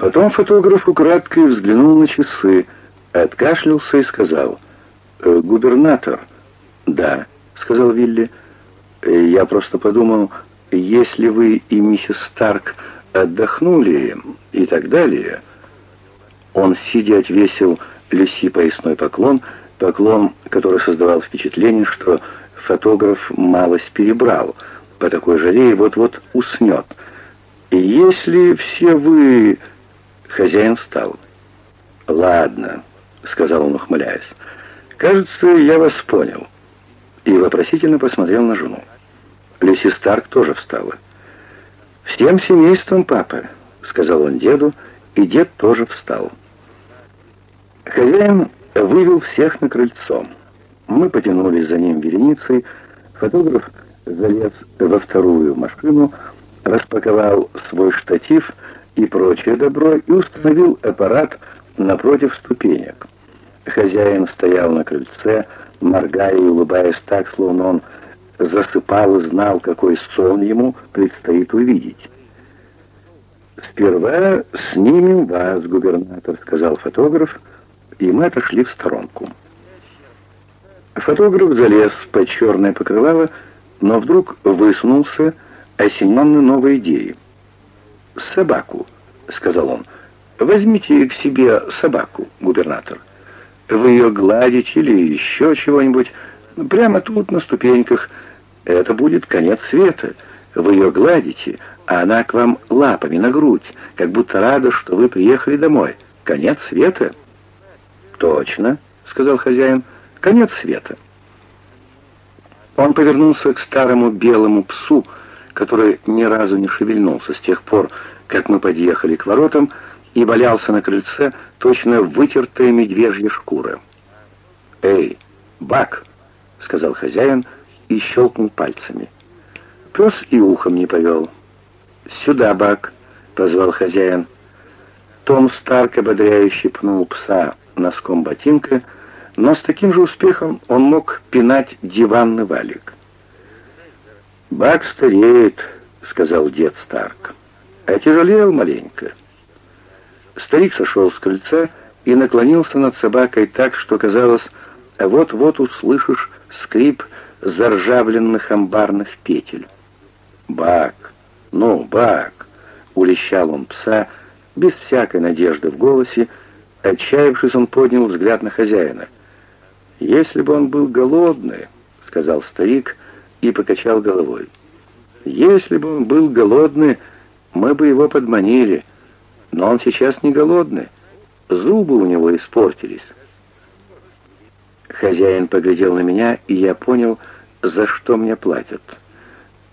Потом фотограф украдкой взглянул на часы, откашлялся и сказал, «Э, «Губернатор». «Да», — сказал Вилли. «Э, «Я просто подумал, если вы и миссис Старк отдохнули и так далее...» Он, сидя, отвесил Люси поясной поклон, поклон, который создавал впечатление, что фотограф малость перебрал, по такой жаре и вот-вот уснет. «Если все вы...» Хозяин встал. «Ладно», — сказал он, ухмыляясь. «Кажется, я вас понял». И вопросительно посмотрел на жену. Люси Старк тоже встала. «Всем семейством, папа», — сказал он деду, и дед тоже встал. Хозяин вывел всех на крыльцо. Мы потянулись за ним вереницей. Фотограф залез во вторую машину, распаковал свой штатив и прочее добро и установил аппарат напротив ступенек. Хозяин стоял на крыльце, моргая и улыбаясь так, словно он засыпал и знал, какой сон ему предстоит увидеть. «Сперва снимем вас, губернатор», — сказал фотограф, и мы отошли в сторонку. Фотограф залез под черное покрывало, но вдруг высунулся, осененный новой идеей. «Собаку», — сказал он. «Возьмите к себе собаку, губернатор. Вы ее гладите или еще чего-нибудь, прямо тут, на ступеньках. Это будет конец света. Вы ее гладите, а она к вам лапами на грудь, как будто рада, что вы приехали домой. Конец света». «Точно», — сказал хозяин, — «конец света». Он повернулся к старому белому псу, который ни разу не шевельнулся с тех пор, как мы подъехали к воротам, и валялся на крыльце точно вытертая медвежья шкура. «Эй, Бак!» — сказал хозяин и щелкнул пальцами. Пес и ухом не повел. «Сюда, Бак!» — позвал хозяин. Том Старк ободряюще пнул пса носком ботинка, но с таким же успехом он мог пинать диванный валик. «Бак стареет», — сказал дед Старк. «Отяжелел маленько». Старик сошел с крыльца и наклонился над собакой так, что казалось, вот-вот услышишь скрип заржавленных амбарных петель. «Бак! Ну, Бак!» — улещал он пса, без всякой надежды в голосе, Отчаявшись, он поднял взгляд на хозяина. «Если бы он был голодный», — сказал старик и покачал головой. «Если бы он был голодный, мы бы его подманили. Но он сейчас не голодный. Зубы у него испортились». Хозяин поглядел на меня, и я понял, за что мне платят.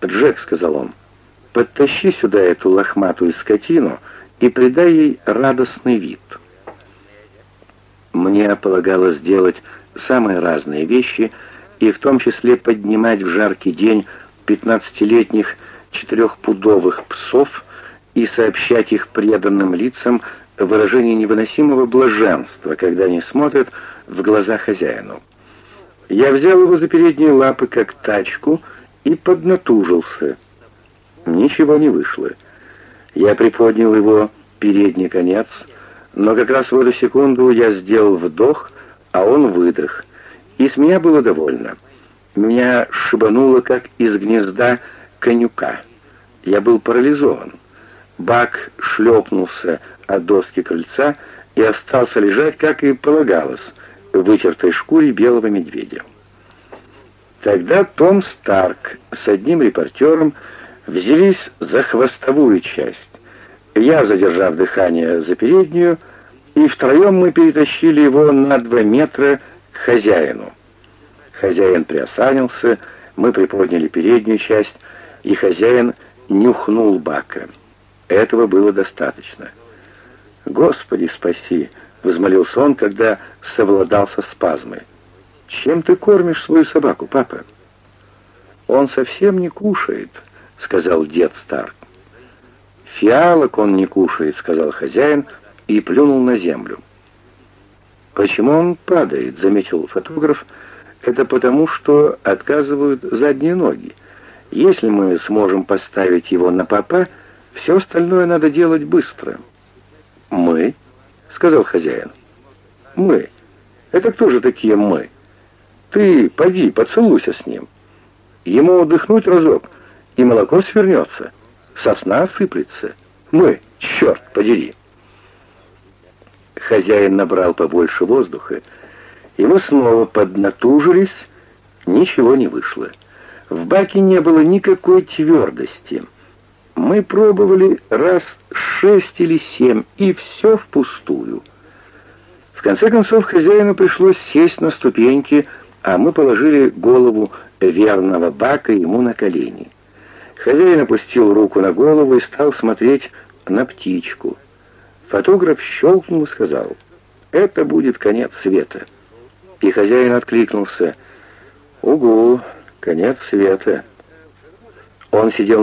«Джек», — сказал он, — «подтащи сюда эту лохматую скотину и придай ей радостный вид». Мне полагалось делать самые разные вещи, и в том числе поднимать в жаркий день пятнадцатилетних четырехпудовых псов и сообщать их преданным лицам выражение невыносимого блаженства, когда они смотрят в глаза хозяину. Я взял его за передние лапы, как тачку, и поднатужился. Ничего не вышло. Я приподнял его передний конец — но как раз в эту секунду я сделал вдох, а он выдох. И с меня было довольно. Меня шибануло, как из гнезда конюка. Я был парализован. Бак шлепнулся от доски крыльца и остался лежать, как и полагалось, в вытертой шкуре белого медведя. Тогда Том Старк с одним репортером взялись за хвостовую часть. Я, задержав дыхание за переднюю, и втроем мы перетащили его на два метра хозяину. Хозяин приосанился, мы приподняли переднюю часть, и хозяин нюхнул бака. Этого было достаточно. «Господи, спаси!» — возмолился он, когда совладался спазмой. «Чем ты кормишь свою собаку, папа?» «Он совсем не кушает», — сказал дед Старк. «Фиалок он не кушает», — сказал хозяин, и плюнул на землю. «Почему он падает?» — заметил фотограф. «Это потому, что отказывают задние ноги. Если мы сможем поставить его на попа, все остальное надо делать быстро». «Мы», — сказал хозяин. «Мы. Это кто же такие мы? Ты поди, поцелуйся с ним. Ему отдохнуть разок, и молоко свернется, сосна сыплется. Мы, черт подери!» Хозяин набрал побольше воздуха, и мы снова поднатужились, ничего не вышло. В баке не было никакой твердости. Мы пробовали раз шесть или семь, и все впустую. В конце концов, хозяину пришлось сесть на ступеньки, а мы положили голову верного бака ему на колени. Хозяин опустил руку на голову и стал смотреть на птичку. Фотограф щелкнул и сказал, «Это будет конец света». И хозяин откликнулся, «Угу, конец света». Он сидел